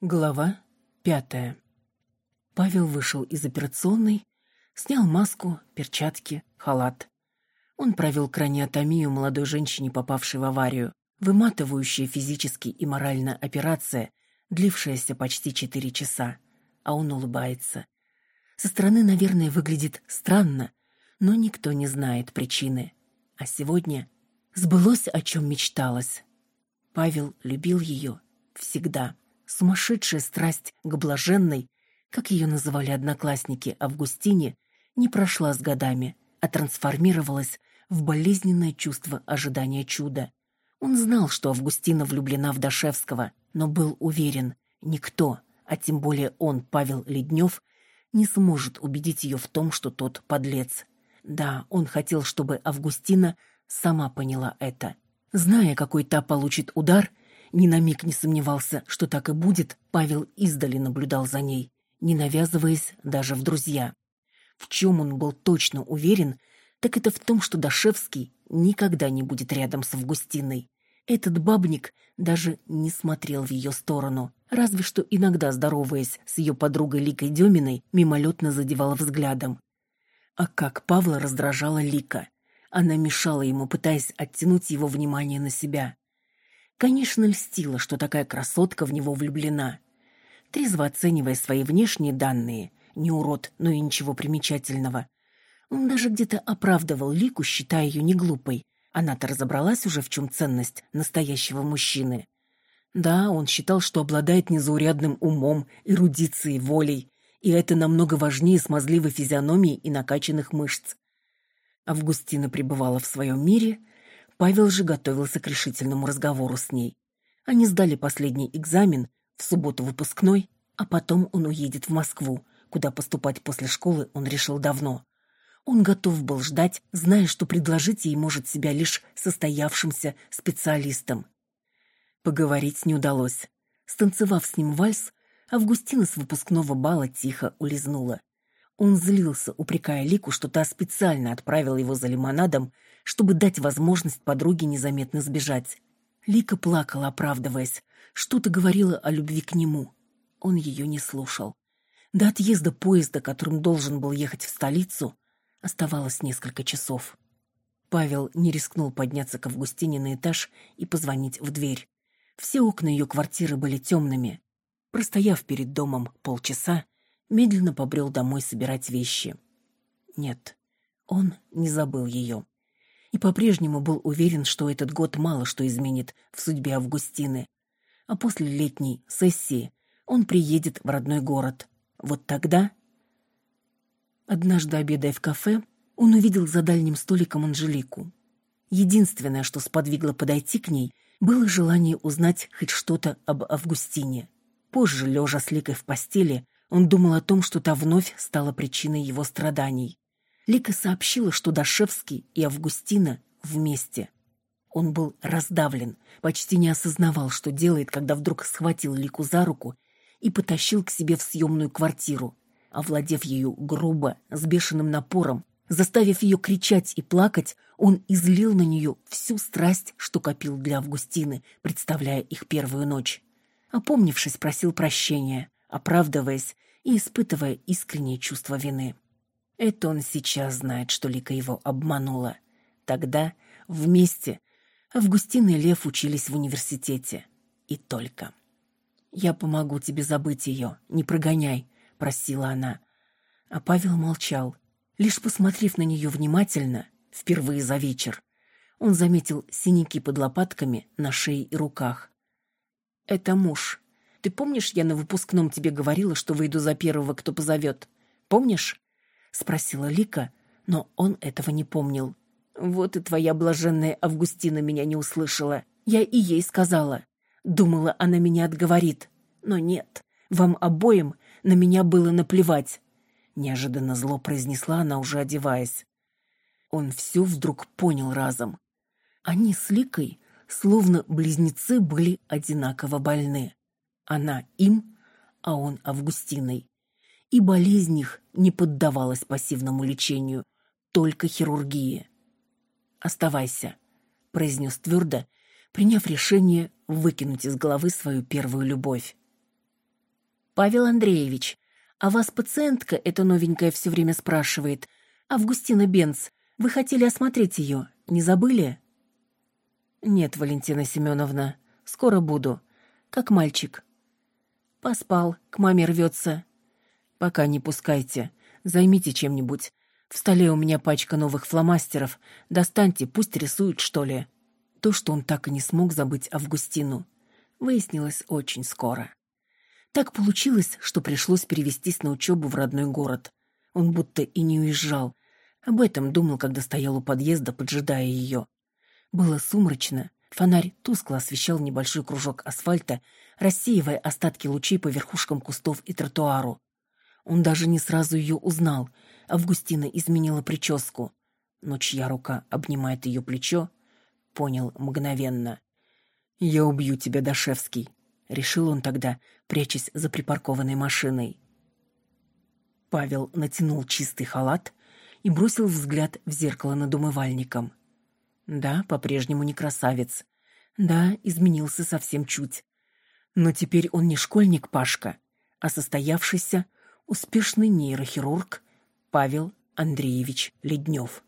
Глава пятая. Павел вышел из операционной, снял маску, перчатки, халат. Он провел краниотомию молодой женщине, попавшей в аварию. Выматывающая физически и морально операция, длившаяся почти четыре часа. А он улыбается. Со стороны, наверное, выглядит странно, но никто не знает причины. А сегодня сбылось, о чем мечталось. Павел любил ее всегда сумасшедшая страсть к блаженной, как ее называли одноклассники Августине, не прошла с годами, а трансформировалась в болезненное чувство ожидания чуда. Он знал, что Августина влюблена в Дашевского, но был уверен, никто, а тем более он, Павел Леднев, не сможет убедить ее в том, что тот подлец. Да, он хотел, чтобы Августина сама поняла это. Зная, какой та получит удар, ни на миг не сомневался, что так и будет, Павел издали наблюдал за ней, не навязываясь даже в друзья. В чем он был точно уверен, так это в том, что Дашевский никогда не будет рядом с Августиной. Этот бабник даже не смотрел в ее сторону, разве что иногда, здороваясь с ее подругой Ликой Деминой, мимолетно задевала взглядом. А как Павла раздражала Лика. Она мешала ему, пытаясь оттянуть его внимание на себя. Конечно, льстила, что такая красотка в него влюблена. Трезво оценивая свои внешние данные, не урод, но и ничего примечательного. Он даже где-то оправдывал Лику, считая ее неглупой. Она-то разобралась уже, в чем ценность настоящего мужчины. Да, он считал, что обладает незаурядным умом, эрудицией, волей, и это намного важнее смазливой физиономии и накачанных мышц. Августина пребывала в своем мире, Павел же готовился к решительному разговору с ней. Они сдали последний экзамен, в субботу выпускной, а потом он уедет в Москву, куда поступать после школы он решил давно. Он готов был ждать, зная, что предложить ей может себя лишь состоявшимся специалистом. Поговорить не удалось. Станцевав с ним вальс, Августина с выпускного бала тихо улизнула. Он злился, упрекая Лику, что та специально отправила его за лимонадом, чтобы дать возможность подруге незаметно сбежать. Лика плакала, оправдываясь, что-то говорила о любви к нему. Он ее не слушал. До отъезда поезда, которым должен был ехать в столицу, оставалось несколько часов. Павел не рискнул подняться к Августине на этаж и позвонить в дверь. Все окна ее квартиры были темными. Простояв перед домом полчаса, медленно побрел домой собирать вещи. Нет, он не забыл ее. И по-прежнему был уверен, что этот год мало что изменит в судьбе Августины. А после летней сессии он приедет в родной город. Вот тогда... Однажды, обедая в кафе, он увидел за дальним столиком Анжелику. Единственное, что сподвигло подойти к ней, было желание узнать хоть что-то об Августине. Позже, лежа с Ликой в постели, он думал о том, что та вновь стала причиной его страданий. Лика сообщила, что Дашевский и Августина вместе. Он был раздавлен, почти не осознавал, что делает, когда вдруг схватил Лику за руку и потащил к себе в съемную квартиру, овладев ею грубо, с бешеным напором, заставив ее кричать и плакать, он излил на нее всю страсть, что копил для Августины, представляя их первую ночь. Опомнившись, просил прощения, оправдываясь и испытывая искреннее чувство вины. Это он сейчас знает, что Лика его обманула. Тогда вместе Августин и Лев учились в университете. И только. «Я помогу тебе забыть ее, не прогоняй», — просила она. А Павел молчал. Лишь посмотрев на нее внимательно, впервые за вечер, он заметил синяки под лопатками на шее и руках. «Это муж», ты помнишь, я на выпускном тебе говорила, что выйду за первого, кто позовет? Помнишь?» — спросила Лика, но он этого не помнил. «Вот и твоя блаженная Августина меня не услышала. Я и ей сказала. Думала, она меня отговорит. Но нет, вам обоим на меня было наплевать». Неожиданно зло произнесла она, уже одеваясь. Он все вдруг понял разом. Они с Ликой, словно близнецы, были одинаково больны. Она им, а он Августиной. И болезнь их не поддавалась пассивному лечению, только хирургии. «Оставайся», — произнес твердо, приняв решение выкинуть из головы свою первую любовь. «Павел Андреевич, а вас пациентка эта новенькая все время спрашивает. Августина Бенц, вы хотели осмотреть ее, не забыли?» «Нет, Валентина Семеновна, скоро буду. Как мальчик». «Поспал, к маме рвется». «Пока не пускайте. Займите чем-нибудь. В столе у меня пачка новых фломастеров. Достаньте, пусть рисует, что ли». То, что он так и не смог забыть Августину, выяснилось очень скоро. Так получилось, что пришлось перевестись на учебу в родной город. Он будто и не уезжал. Об этом думал, когда стоял у подъезда, поджидая ее. Было сумрачно. Фонарь тускло освещал небольшой кружок асфальта, рассеивая остатки лучей по верхушкам кустов и тротуару. Он даже не сразу ее узнал. Августина изменила прическу. Но чья рука обнимает ее плечо, понял мгновенно. «Я убью тебя, Дашевский», — решил он тогда, прячась за припаркованной машиной. Павел натянул чистый халат и бросил взгляд в зеркало над умывальником. Да, по-прежнему не красавец. Да, изменился совсем чуть. Но теперь он не школьник Пашка, а состоявшийся, успешный нейрохирург Павел Андреевич Леднев.